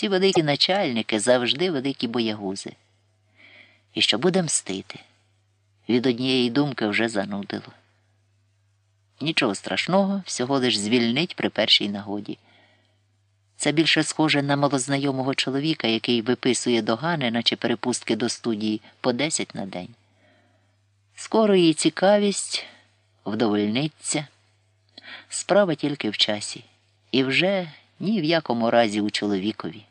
Ці великі начальники завжди великі боягузи. І що буде мстити? Від однієї думки вже занудило. Нічого страшного, всього лиш звільнить при першій нагоді. Це більше схоже на малознайомого чоловіка, який виписує догани, наче перепустки до студії, по десять на день. Скоро її цікавість вдовольниться. Справа тільки в часі, і вже ні в якому разі у чоловікові.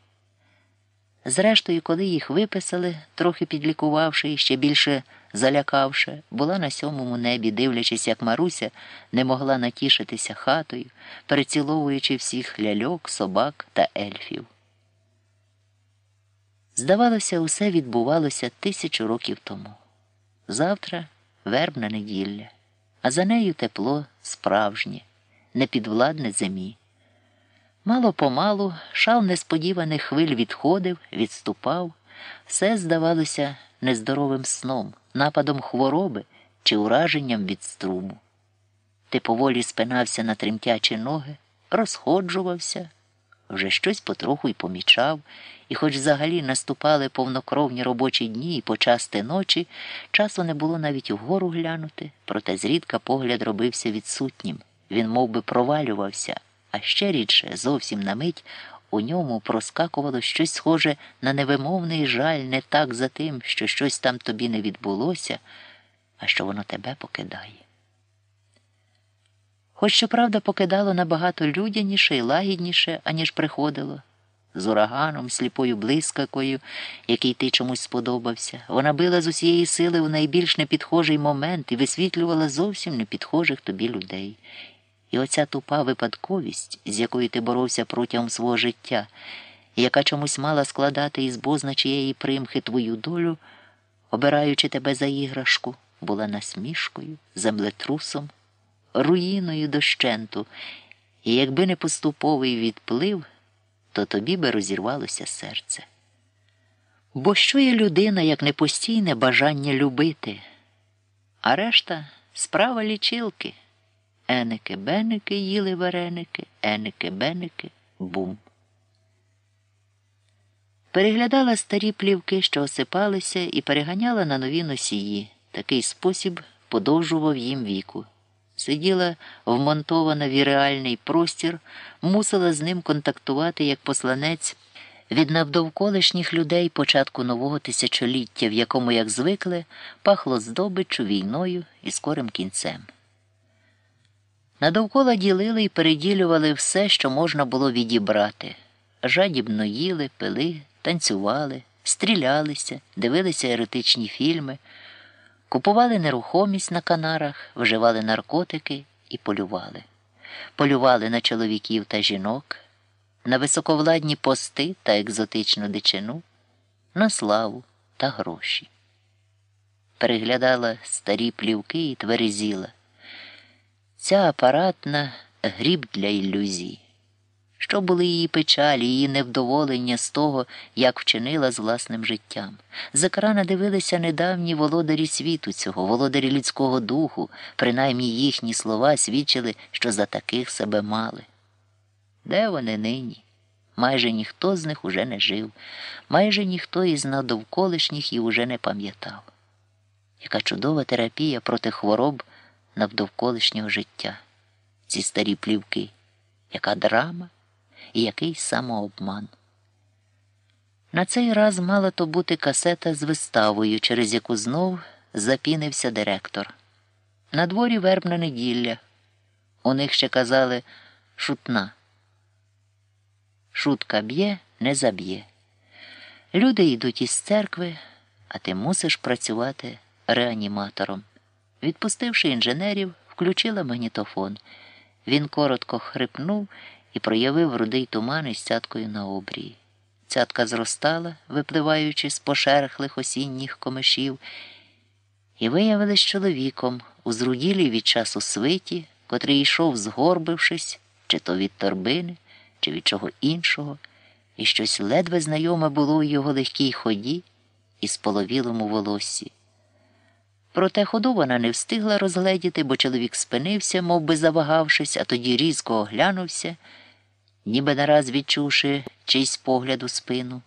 Зрештою, коли їх виписали, трохи підлікувавши і ще більше залякавши, була на сьомому небі, дивлячись, як Маруся не могла натішитися хатою, переціловуючи всіх ляльок, собак та ельфів. Здавалося, усе відбувалося тисячу років тому. Завтра вербна неділя, а за нею тепло справжнє, непідвладне зимі. Мало помалу шал несподіваних хвиль відходив, відступав, все здавалося нездоровим сном, нападом хвороби чи ураженням від струму. Ти поволі спинався на тремтячі ноги, розходжувався, вже щось потроху й помічав, і, хоч взагалі наступали повнокровні робочі дні і почасти ночі, часу не було навіть угору глянути, проте зрідка погляд робився відсутнім. Він мов би, провалювався а ще рідше, зовсім на мить, у ньому проскакувало щось схоже на невимовний жаль не так за тим, що щось там тобі не відбулося, а що воно тебе покидає. Хоч, щоправда, покидало набагато людяніше і лагідніше, аніж приходило. З ураганом, сліпою блискакою, який ти чомусь сподобався, вона била з усієї сили у найбільш непідхожий момент і висвітлювала зовсім непідхожих тобі людей. І оця тупа випадковість, з якою ти боровся протягом свого життя, яка чомусь мала складати із бозна чиєї примхи твою долю, обираючи тебе за іграшку, була насмішкою, землетрусом, руїною дощенту, і якби не поступовий відплив, то тобі би розірвалося серце. Бо що є людина, як не постійне бажання любити, а решта справа лічилки. Еники беники їли вареники, еники беники бум. Переглядала старі плівки, що осипалися, і переганяла на нові носії. Такий спосіб подовжував їм віку. Сиділа вмонтована в реальний простір, мусила з ним контактувати як посланець від навдовколишніх людей початку нового тисячоліття, в якому, як звикли, пахло здобиччю, війною і скорим кінцем. Надовкола ділили і переділювали все, що можна було відібрати. Жадібно їли, пили, танцювали, стрілялися, дивилися еротичні фільми, купували нерухомість на канарах, вживали наркотики і полювали. Полювали на чоловіків та жінок, на високовладні пости та екзотичну дичину, на славу та гроші. Переглядала старі плівки і тверезіла. Ця апаратна гріб для ілюзій. Що були її печалі, її невдоволення з того, як вчинила з власним життям. З екрана дивилися недавні володарі світу цього, володарі людського духу, принаймні їхні слова свідчили, що за таких себе мали. Де вони нині? Майже ніхто з них уже не жив, майже ніхто із надовколишніх і уже не пам'ятав. Яка чудова терапія проти хвороб навдовколишнього життя, ці старі плівки, яка драма і який самообман. На цей раз мала то бути касета з виставою, через яку знов запінився директор. На дворі вербна неділя. У них ще казали шутна. Шутка б'є, не заб'є. Люди йдуть із церкви, а ти мусиш працювати реаніматором. Відпустивши інженерів, включила магнітофон. Він коротко хрипнув і проявив рудий туман із цяткою на обрії. Цятка зростала, випливаючи з пошерхлих осінніх комишів, і виявилась чоловіком у зруділій від часу свиті, котрий йшов, згорбившись, чи то від торбини, чи від чого іншого, і щось ледве знайоме було у його легкій ході і споловілому волоссі. Проте ходу вона не встигла розгледіти, бо чоловік спинився, мов би завагавшись, а тоді різко оглянувся. ніби нараз відчувши чийсь погляд у спину.